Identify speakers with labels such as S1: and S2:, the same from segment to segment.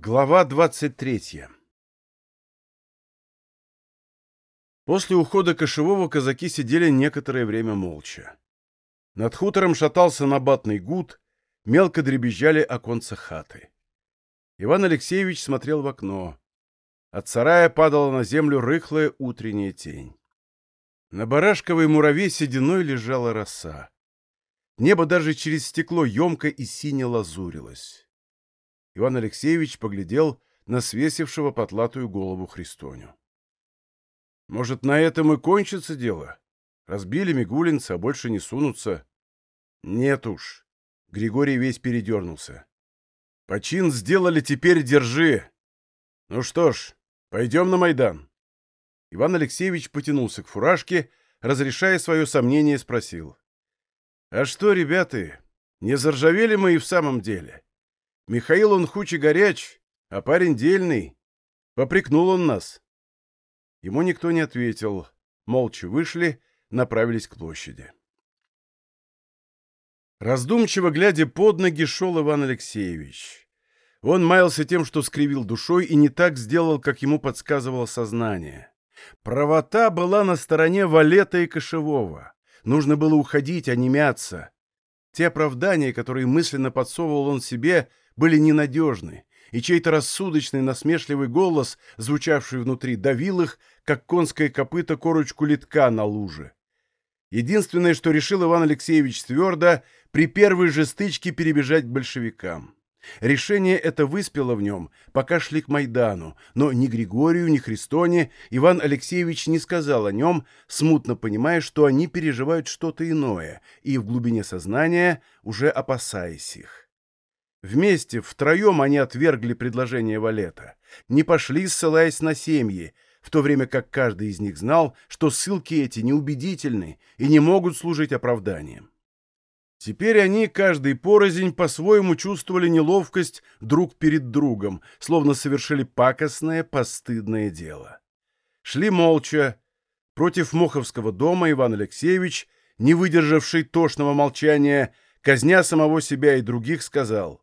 S1: Глава 23 После ухода кошевого казаки сидели некоторое время молча. Над хутором шатался набатный гуд, мелко дребезжали оконца хаты. Иван Алексеевич смотрел в окно. От сарая падала на землю рыхлая утренняя тень. На барашковой мураве сединой лежала роса. Небо даже через стекло емко и сине лазурилось. Иван Алексеевич поглядел на свесившего потлатую голову Христоню. «Может, на этом и кончится дело? Разбили мигулинца, а больше не сунутся?» «Нет уж». Григорий весь передернулся. «Почин сделали, теперь держи. Ну что ж, пойдем на Майдан». Иван Алексеевич потянулся к фуражке, разрешая свое сомнение, спросил. «А что, ребята, не заржавели мы и в самом деле?» Михаил он хуч и горяч, а парень дельный. Попрекнул он нас. Ему никто не ответил. Молча вышли, направились к площади. Раздумчиво глядя под ноги, шел Иван Алексеевич. Он маялся тем, что скривил душой, и не так сделал, как ему подсказывало сознание. Правота была на стороне Валета и Кошевого. Нужно было уходить, а не мяться. Те оправдания, которые мысленно подсовывал он себе, были ненадежны, и чей-то рассудочный насмешливый голос, звучавший внутри, давил их, как конское копыто корочку литка на луже. Единственное, что решил Иван Алексеевич твердо, при первой же стычке перебежать к большевикам. Решение это выспело в нем, пока шли к Майдану, но ни Григорию, ни Христоне Иван Алексеевич не сказал о нем, смутно понимая, что они переживают что-то иное, и в глубине сознания уже опасаясь их. Вместе, втроем они отвергли предложение Валета, не пошли, ссылаясь на семьи, в то время как каждый из них знал, что ссылки эти неубедительны и не могут служить оправданием. Теперь они, каждый порознь, по-своему чувствовали неловкость друг перед другом, словно совершили пакостное, постыдное дело. Шли молча. Против Моховского дома Иван Алексеевич, не выдержавший тошного молчания, казня самого себя и других, сказал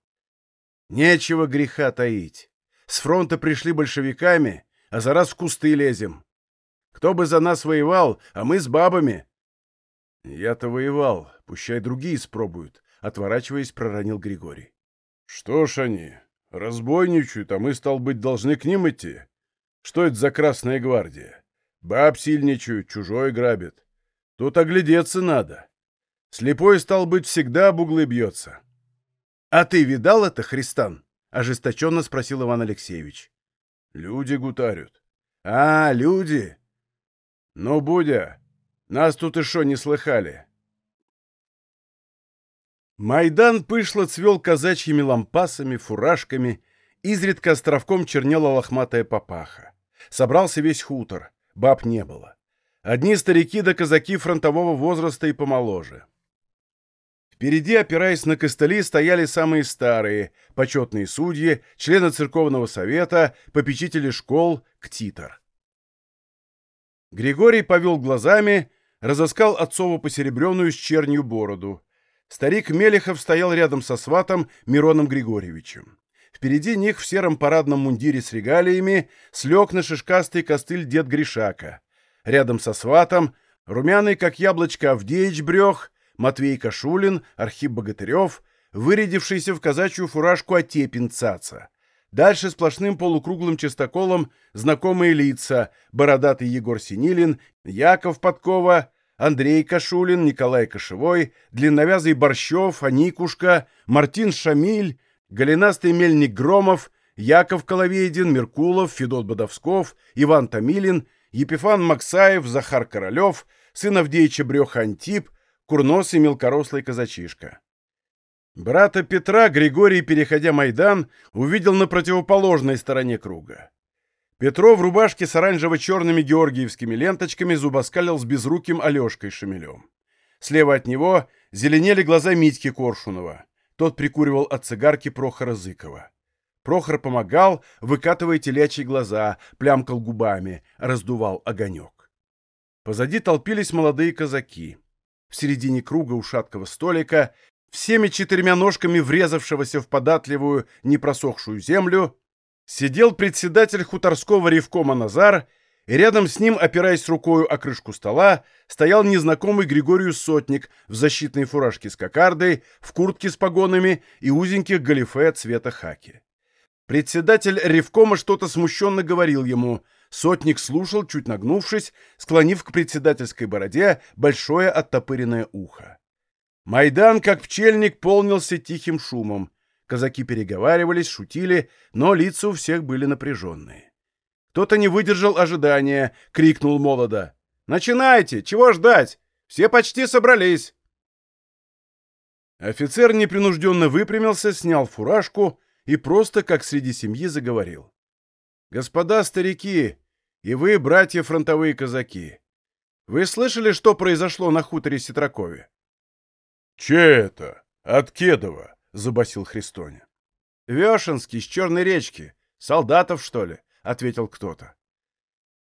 S1: Нечего греха таить. С фронта пришли большевиками, а за раз в кусты лезем. Кто бы за нас воевал, а мы с бабами. Я-то воевал, пущай другие спробуют, отворачиваясь, проронил Григорий. Что ж они, разбойничают, а мы, стал быть, должны к ним идти. Что это за Красная Гвардия? Баб сильничают, чужой грабит. Тут оглядеться надо. Слепой, стал быть, всегда об углы бьется. «А ты видал это, Христан?» — ожесточенно спросил Иван Алексеевич. «Люди гутарят». «А, люди!» «Ну, Будя, нас тут и шо не слыхали?» Майдан пышло цвел казачьими лампасами, фуражками, изредка островком чернела лохматая папаха. Собрался весь хутор, баб не было. Одни старики да казаки фронтового возраста и помоложе. Впереди, опираясь на костыли, стояли самые старые, почетные судьи, члены церковного совета, попечители школ, ктитор. Григорий повел глазами, разыскал отцову посеребренную с чернью бороду. Старик Мелехов стоял рядом со сватом Мироном Григорьевичем. Впереди них в сером парадном мундире с регалиями слег на шишкастый костыль дед Гришака. Рядом со сватом, румяный, как яблочко, Авдеич брех, Матвей Кашулин, Архип Богатырев, вырядившийся в казачью фуражку Отепин Цаца. Дальше сплошным полукруглым частоколом знакомые лица – бородатый Егор Синилин, Яков Подкова, Андрей Кашулин, Николай Кошевой, длинновязый Борщев, Аникушка, Мартин Шамиль, голенастый мельник Громов, Яков Коловейдин, Меркулов, Федот Бодовсков, Иван Томилин, Епифан Максаев, Захар Королев, сын Авдеича Бреха Антип, курносый мелкорослый казачишка. Брата Петра Григорий, переходя Майдан, увидел на противоположной стороне круга. Петро в рубашке с оранжево-черными георгиевскими ленточками зубоскалил с безруким Алешкой Шамилем. Слева от него зеленели глаза Митьки Коршунова. Тот прикуривал от цигарки Прохора Зыкова. Прохор помогал, выкатывая телячьи глаза, плямкал губами, раздувал огонек. Позади толпились молодые казаки в середине круга у шаткого столика, всеми четырьмя ножками врезавшегося в податливую, непросохшую землю, Сидел председатель хуторского ревкома Назар, и рядом с ним, опираясь рукою о крышку стола, стоял незнакомый Григорию Сотник в защитной фуражке с кокардой, в куртке с погонами и узеньких галифе цвета хаки. Председатель ревкома что-то смущенно говорил ему. Сотник слушал, чуть нагнувшись, склонив к председательской бороде большое оттопыренное ухо. Майдан, как пчельник, полнился тихим шумом. Казаки переговаривались, шутили, но лица у всех были напряженные. Кто-то не выдержал ожидания, крикнул молодо. «Начинайте! Чего ждать? Все почти собрались!» Офицер непринужденно выпрямился, снял фуражку и просто, как среди семьи, заговорил. «Господа старики, и вы, братья фронтовые казаки, вы слышали, что произошло на хуторе Ситракове?»
S2: «Че это? От Кедова?» забасил Христоня.
S1: «Вешенский, с Черной речки. Солдатов, что ли?» — ответил кто-то.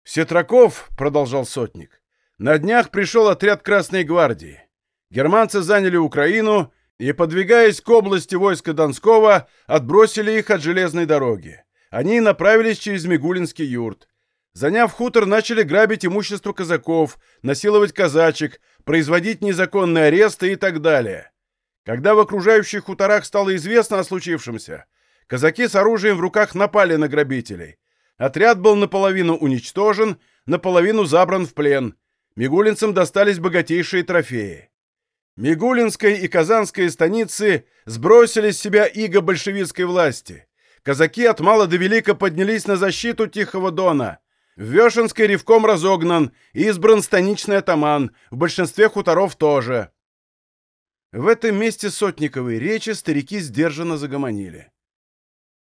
S1: «Сетраков», — продолжал сотник, — «на днях пришел отряд Красной гвардии. Германцы заняли Украину и, подвигаясь к области войска Донского, отбросили их от железной дороги. Они направились через Мигулинский юрт. Заняв хутор, начали грабить имущество казаков, насиловать казачек, производить незаконные аресты и так далее. Когда в окружающих хуторах стало известно о случившемся, казаки с оружием в руках напали на грабителей. Отряд был наполовину уничтожен, наполовину забран в плен. Мигулинцам достались богатейшие трофеи. Мигулинская и Казанская станицы сбросили с себя иго большевистской власти. Казаки от мала до велика поднялись на защиту Тихого Дона. В Вешенской ревком разогнан, избран станичный атаман, в большинстве хуторов тоже. В этом месте сотниковой речи старики сдержанно загомонили.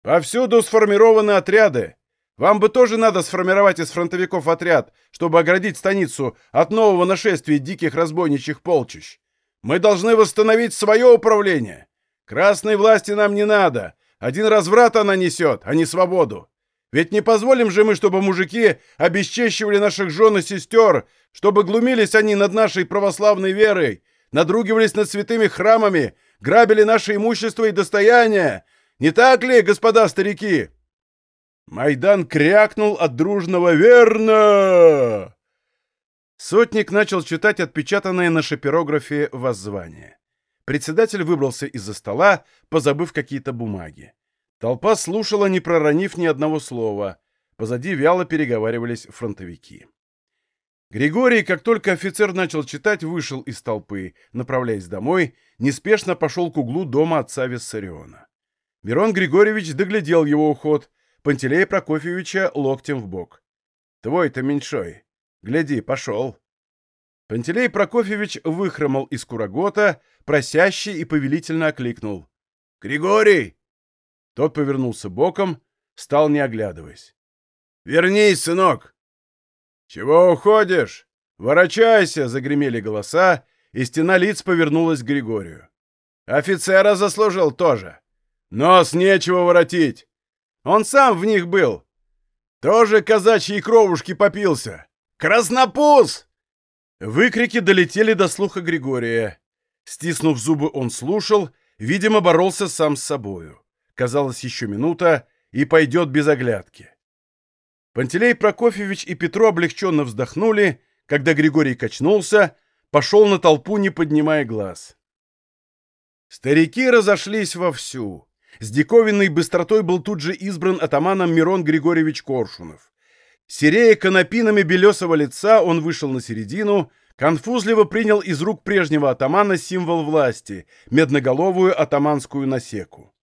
S1: «Повсюду сформированы отряды. Вам бы тоже надо сформировать из фронтовиков отряд, чтобы оградить станицу от нового нашествия диких разбойничьих полчищ. Мы должны восстановить свое управление. Красной власти нам не надо. Один разврат она несет, а не свободу. Ведь не позволим же мы, чтобы мужики обесчещивали наших жен и сестер, чтобы глумились они над нашей православной верой, надругивались над святыми храмами, грабили наше имущество и достояние. Не так ли, господа старики?» Майдан крякнул от дружного «Верно!». Сотник начал читать отпечатанное на шапирографе воззвание. Председатель выбрался из-за стола, позабыв какие-то бумаги. Толпа слушала, не проронив ни одного слова. Позади вяло переговаривались фронтовики. Григорий, как только офицер начал читать, вышел из толпы, направляясь домой, неспешно пошел к углу дома отца Виссариона. Мирон Григорьевич доглядел его уход, Пантелея Прокофьевича локтем в бок. «Твой-то меньшой. Гляди, пошел». Пантелей Прокофьевич выхромал из курагота, просящий и повелительно окликнул. «Григорий!» Тот повернулся боком, стал не оглядываясь. «Вернись, сынок!» «Чего уходишь? Ворочайся!» — загремели голоса, и стена лиц повернулась к Григорию. «Офицера заслужил тоже. Нос нечего воротить. Он сам в них был. Тоже казачьи кровушки попился. Краснопуз!» Выкрики долетели до слуха Григория. Стиснув зубы, он слушал, видимо, боролся сам с собою. Казалось, еще минута, и пойдет без оглядки. Пантелей Прокофьевич и Петро облегченно вздохнули, когда Григорий качнулся, пошел на толпу, не поднимая глаз. Старики разошлись вовсю. С диковинной быстротой был тут же избран атаманом Мирон Григорьевич Коршунов. Серея конопинами белесого лица, он вышел на середину, конфузливо принял из рук прежнего атамана символ власти — медноголовую атаманскую насеку.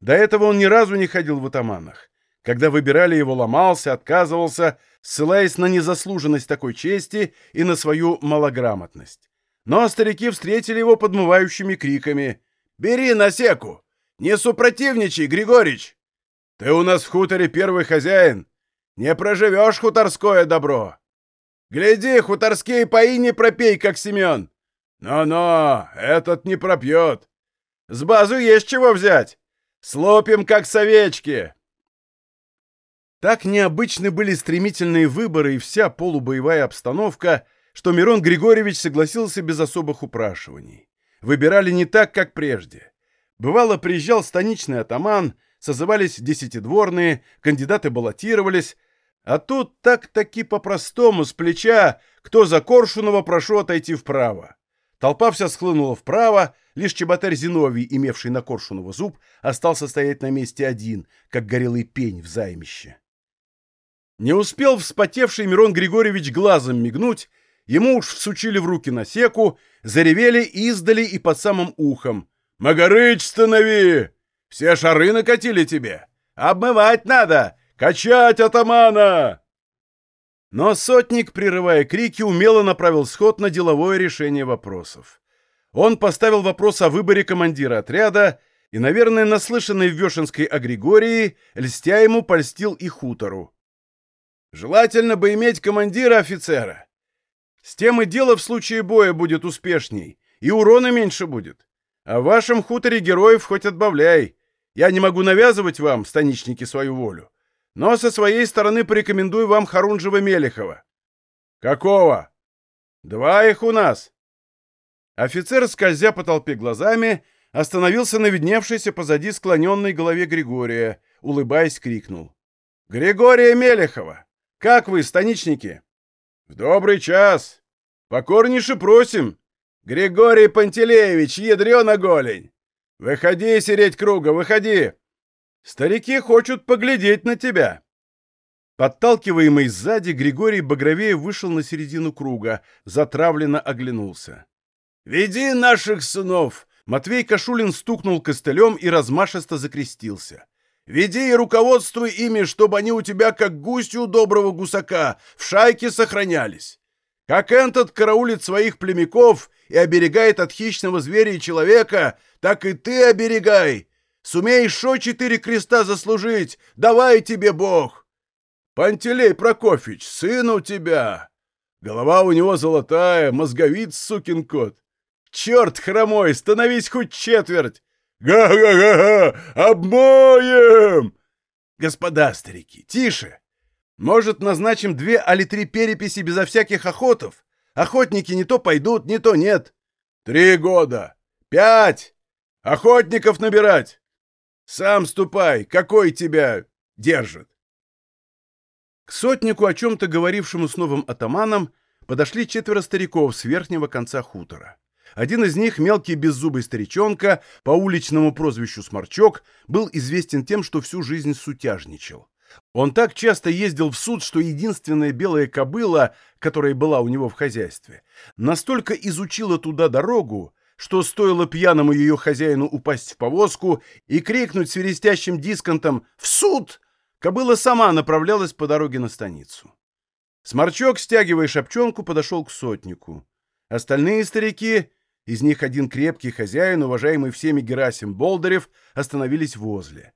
S1: До этого он ни разу не ходил в атаманах. Когда выбирали его, ломался, отказывался, ссылаясь на незаслуженность такой чести и на свою малограмотность. Но старики встретили его подмывающими криками. «Бери насеку! Не супротивничай, Григорич! Ты у нас в хуторе первый хозяин! Не проживешь хуторское добро! Гляди, хуторские пои не пропей, как Семен! Но-но, этот не пропьет! С базу есть чего взять! Слопим, как совечки!» Так необычны были стремительные выборы и вся полубоевая обстановка, что Мирон Григорьевич согласился без особых упрашиваний. Выбирали не так, как прежде. Бывало, приезжал станичный атаман, созывались десятидворные, кандидаты баллотировались, а тут так-таки по-простому, с плеча, кто за Коршунова, прошу отойти вправо. Толпа вся схлынула вправо, лишь чеботарь Зиновий, имевший на Коршунова зуб, остался стоять на месте один, как горелый пень в займище. Не успел вспотевший Мирон Григорьевич глазом мигнуть, ему уж всучили в руки насеку, заревели издали и под самым ухом. «Магарыч, станови! Все шары накатили тебе! Обмывать надо! Качать атамана!» Но сотник, прерывая крики, умело направил сход на деловое решение вопросов. Он поставил вопрос о выборе командира отряда и, наверное, наслышанный в Вешенской о Григории, льстя ему польстил и хутору. Желательно бы иметь командира офицера. С тем и дело в случае боя будет успешней, и урона меньше будет. А в вашем хуторе героев хоть отбавляй. Я не могу навязывать вам, станичники, свою волю. Но со своей стороны порекомендую вам Харунжева-Мелехова. Какого? Два их у нас. Офицер, скользя по толпе глазами, остановился на видневшейся позади склоненной голове Григория, улыбаясь, крикнул. «Григория Мелехова! Как вы, станичники?» «В добрый час! Покорнейше просим! Григорий Пантелеевич, ядрена голень! Выходи, сереть круга, выходи! Старики хочут поглядеть на тебя!» Подталкиваемый сзади, Григорий Багровеев вышел на середину круга, затравленно оглянулся. «Веди наших сынов!» Матвей Кашулин стукнул костылем и размашисто закрестился. Веди и руководствуй ими, чтобы они у тебя, как гуси у доброго гусака, в шайке сохранялись. Как этот караулит своих племяков и оберегает от хищного зверя и человека, так и ты оберегай. Сумеешь шо четыре креста заслужить, давай тебе Бог. Пантелей Прокофьевич, сын у тебя. Голова у него золотая, мозговит, сукин кот. Черт хромой, становись хоть четверть. «Га-га-га-га! Обмоем!» «Господа старики, тише! Может, назначим две али три переписи безо всяких охотов? Охотники не то пойдут, не то нет. Три года! Пять! Охотников набирать! Сам ступай, какой тебя держит!» К сотнику, о чем-то говорившему с новым атаманом, подошли четверо стариков с верхнего конца хутора. Один из них, мелкий беззубый старичонка, по уличному прозвищу Сморчок, был известен тем, что всю жизнь сутяжничал. Он так часто ездил в суд, что единственная белая кобыла, которая была у него в хозяйстве, настолько изучила туда дорогу, что стоило пьяному ее хозяину упасть в повозку и крикнуть свиристящим дисконтом «В суд!», кобыла сама направлялась по дороге на станицу. Сморчок, стягивая шапчонку, подошел к сотнику. Остальные старики из них один крепкий хозяин, уважаемый всеми Герасим Болдырев, остановились возле.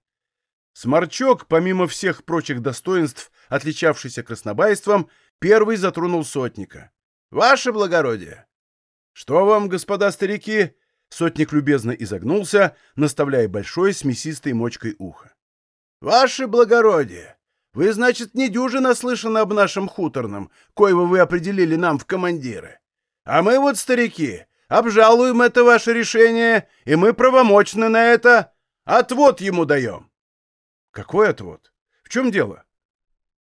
S1: Сморчок, помимо всех прочих достоинств, отличавшийся краснобайством, первый затронул сотника. «Ваше благородие!» «Что вам, господа старики?» Сотник любезно изогнулся, наставляя большой с мясистой мочкой ухо. «Ваше благородие! Вы, значит, не дюжи слышаны об нашем хуторном, коего вы определили нам в командиры. А мы вот, старики, Обжалуем это ваше решение, и мы правомочны на это. Отвод ему даем. Какой отвод? В чем дело?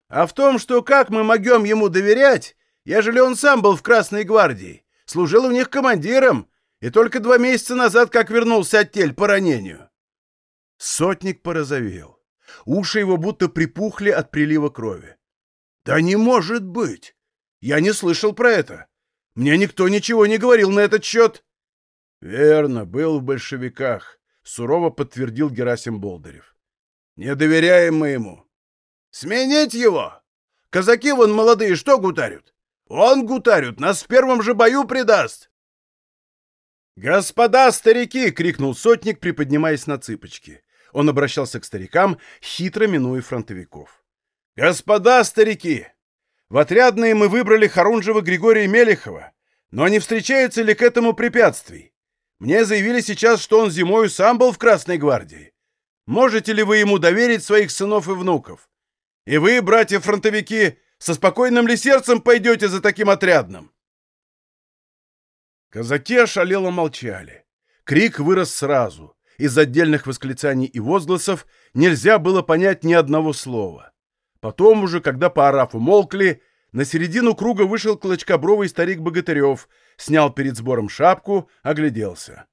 S1: А в том, что как мы могем ему доверять, ежели он сам был в Красной гвардии, служил у них командиром, и только два месяца назад как вернулся от тель по ранению. Сотник порозовел. Уши его будто припухли от прилива крови. «Да не может быть! Я не слышал про это. Мне никто ничего не говорил на этот счет. — Верно, был в большевиках, — сурово подтвердил Герасим Болдырев. — Не доверяем мы ему. — Сменить его! Казаки вон молодые что гутарют? Он гутарют, нас в первом же бою предаст! «Господа старики!» — крикнул сотник, приподнимаясь на цыпочки. Он обращался к старикам, хитро минуя фронтовиков. «Господа старики! В отрядные мы выбрали Харунжева Григория Мелехова, но не встречается ли к этому препятствий? Мне заявили сейчас, что он зимою сам был в Красной гвардии. Можете ли вы ему доверить своих сынов и внуков? И вы, братья-фронтовики, со спокойным ли сердцем пойдете за таким отрядным?» Казаки ошалело молчали. Крик вырос сразу. из отдельных восклицаний и возгласов нельзя было понять ни одного слова. Потом уже, когда поорав умолкли, на середину круга вышел клочкобровый старик Богатырев, снял перед сбором шапку, огляделся.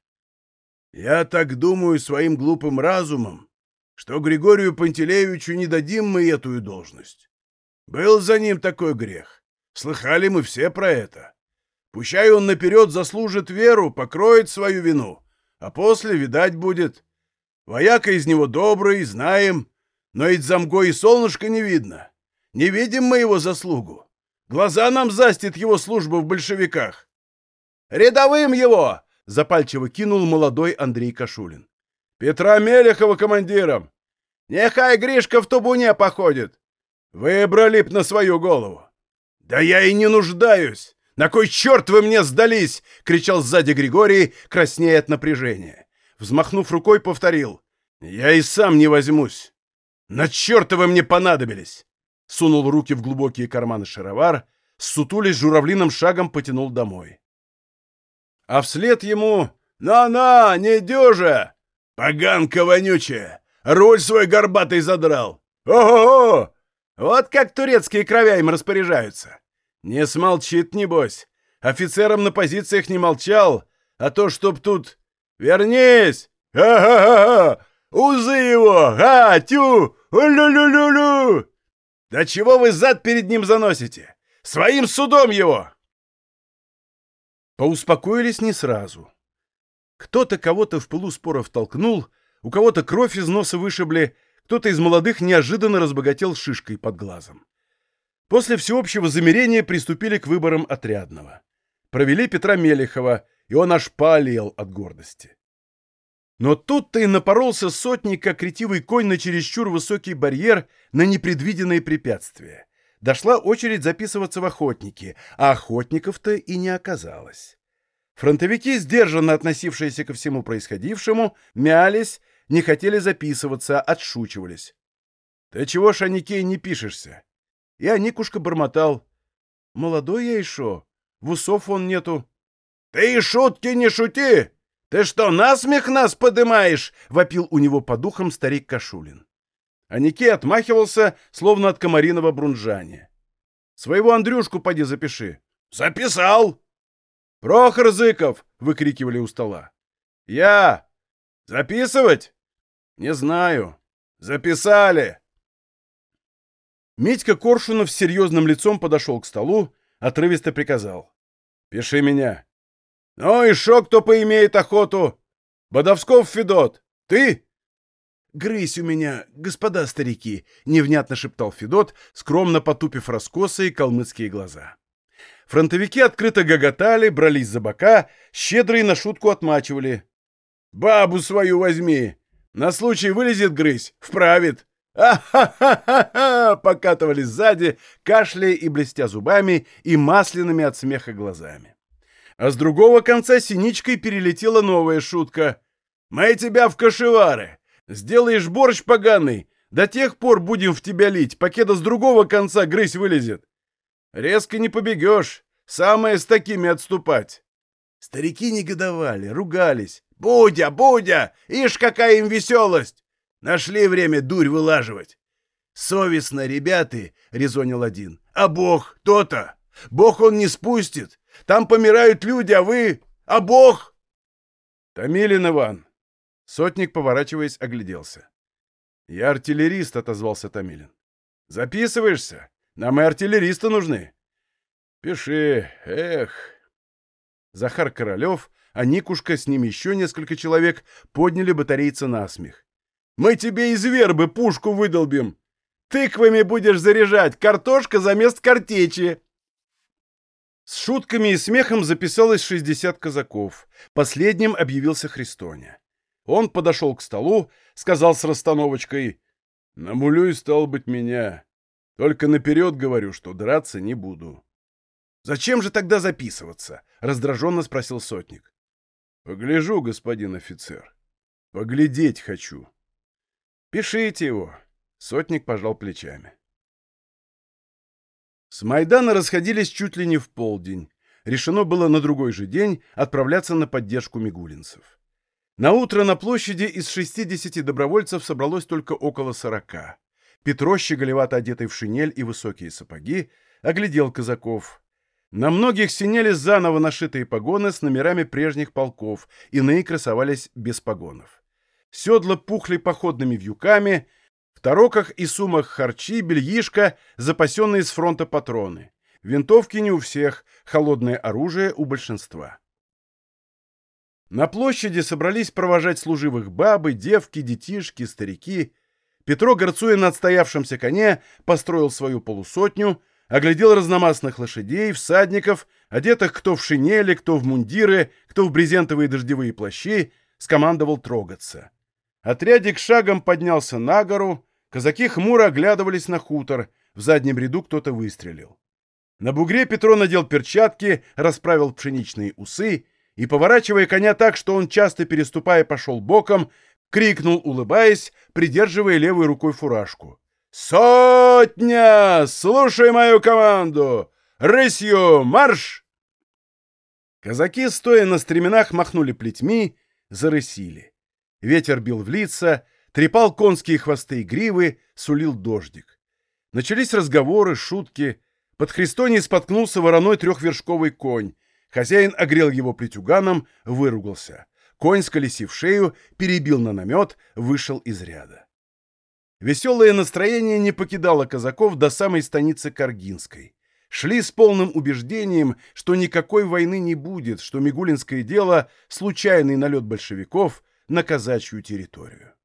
S1: «Я так думаю своим глупым разумом, что Григорию Пантелеевичу не дадим мы эту должность. Был за ним такой грех. Слыхали мы все про это. Пущай он наперед заслужит веру, покроет свою вину, а после, видать, будет. Вояка из него добрый, знаем, но ведь за мгой и солнышко не видно. Не видим мы его заслугу. Глаза нам застит его служба в большевиках. «Рядовым его!» — запальчиво кинул молодой Андрей Кашулин. «Петра Мелехова командиром!» «Нехай Гришка в тубуне походит!» «Выбрали б на свою голову!» «Да я и не нуждаюсь! На кой черт вы мне сдались?» — кричал сзади Григорий, краснея от напряжения. Взмахнув рукой, повторил. «Я и сам не возьмусь! На черта вы мне понадобились!» сунул руки в глубокие карманы шаровар, сутулясь журавлиным шагом потянул домой. А вслед ему «На-на, не дюжа! Поганка вонючая! Руль свой горбатый задрал! Ого-го! Вот как турецкие кровя им распоряжаются! Не смолчит, небось! Офицерам на позициях не молчал, а то чтоб тут... Вернись! Ха-ха-ха! Узы его! Га! Тю! Лю-лю-лю-лю! «Да чего вы зад перед ним заносите? Своим судом его!» Поуспокоились не сразу. Кто-то кого-то в пылу споров толкнул, у кого-то кровь из носа вышибли, кто-то из молодых неожиданно разбогател шишкой под глазом. После всеобщего замерения приступили к выборам отрядного. Провели Петра Мелехова, и он аж полел от гордости. Но тут-то и напоролся сотник, как ретивый конь на чересчур высокий барьер на непредвиденные препятствия. Дошла очередь записываться в охотники, а охотников-то и не оказалось. Фронтовики, сдержанно относившиеся ко всему происходившему, мялись, не хотели записываться, отшучивались. «Ты чего, Шаникей, не пишешься?» И Аникушка бормотал. «Молодой я шо, в усов он нету». «Ты и шутки не шути!» «Ты что, насмех нас подымаешь?» — вопил у него по духам старик Кашулин. А Никей отмахивался, словно от комариного брунжания. «Своего Андрюшку поди запиши». «Записал!» «Прохор Зыков!» — выкрикивали у стола. «Я! Записывать?» «Не знаю. Записали!» Митька Коршунов с серьезным лицом подошел к столу, отрывисто приказал. «Пиши меня. «Ну и шо кто поимеет охоту? Бодовсков Федот, ты?» «Грысь у меня, господа старики!» — невнятно шептал Федот, скромно потупив раскосые калмыцкие глаза. Фронтовики открыто гоготали, брались за бока, щедрые на шутку отмачивали. «Бабу свою возьми! На случай вылезет грысь, вправит!» «А-ха-ха-ха-ха!» — покатывали сзади, кашляя и блестя зубами и масляными от смеха глазами. А с другого конца синичкой перелетела новая шутка. «Мы тебя в кошевары! Сделаешь борщ поганый! До тех пор будем в тебя лить, покеда с другого конца грызь вылезет! Резко не побегешь, самое с такими отступать!» Старики негодовали, ругались. «Будя, Будя! Ишь, какая им веселость! Нашли время дурь вылаживать!» «Совестно, ребята!» — резонил один. «А Бог, то-то! Бог он не спустит! Там помирают люди, а вы... А Бог!» «Томилин Иван!» Сотник, поворачиваясь, огляделся. «Я артиллерист», — отозвался Томилин. «Записываешься? Нам и артиллеристы нужны». «Пиши, эх». Захар Королев, а Никушка, с ним еще несколько человек, подняли батарейца на смех. «Мы тебе из вербы пушку выдолбим! Тыквами будешь заряжать, картошка за мест картечи!» С шутками и смехом записалось 60 казаков. Последним объявился Христоня. Он подошел к столу, сказал с расстановочкой, «Намулюй, стал быть, меня. Только наперед говорю, что драться не буду». «Зачем же тогда записываться?» — раздраженно спросил сотник. «Погляжу, господин офицер. Поглядеть хочу». «Пишите его». Сотник пожал плечами. С Майдана расходились чуть ли не в полдень. Решено было на другой же день отправляться на поддержку мигулинцев. На утро на площади из 60 добровольцев собралось только около 40. Петро, щеголевато одетый в шинель и высокие сапоги, оглядел казаков. На многих синели заново нашитые погоны с номерами прежних полков, иные красовались без погонов. Седла пухли походными вьюками, в тароках и сумах харчи, бельишка, запасенные с фронта патроны. Винтовки не у всех, холодное оружие у большинства. На площади собрались провожать служивых бабы, девки, детишки, старики. Петро, горцуя на отстоявшемся коне, построил свою полусотню, оглядел разномастных лошадей, всадников, одетых кто в шинели, кто в мундиры, кто в брезентовые дождевые плащи, скомандовал трогаться. Отрядик шагом поднялся на гору, казаки хмуро оглядывались на хутор, в заднем ряду кто-то выстрелил. На бугре Петро надел перчатки, расправил пшеничные усы и, поворачивая коня так, что он, часто переступая, пошел боком, крикнул, улыбаясь, придерживая левой рукой фуражку. «Сотня! Слушай мою команду! Рысью марш!» Казаки, стоя на стременах, махнули плетьми, зарысили. Ветер бил в лица, трепал конские хвосты и гривы, сулил дождик. Начались разговоры, шутки. Под Христоней споткнулся вороной трехвершковый конь. Хозяин огрел его плетюганом, выругался. Конь, сколесив шею, перебил на намет, вышел из ряда. Веселое настроение не покидало казаков до самой станицы Каргинской. Шли с полным убеждением, что никакой войны не будет, что Мигулинское дело — случайный налет большевиков на казачью территорию.